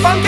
funk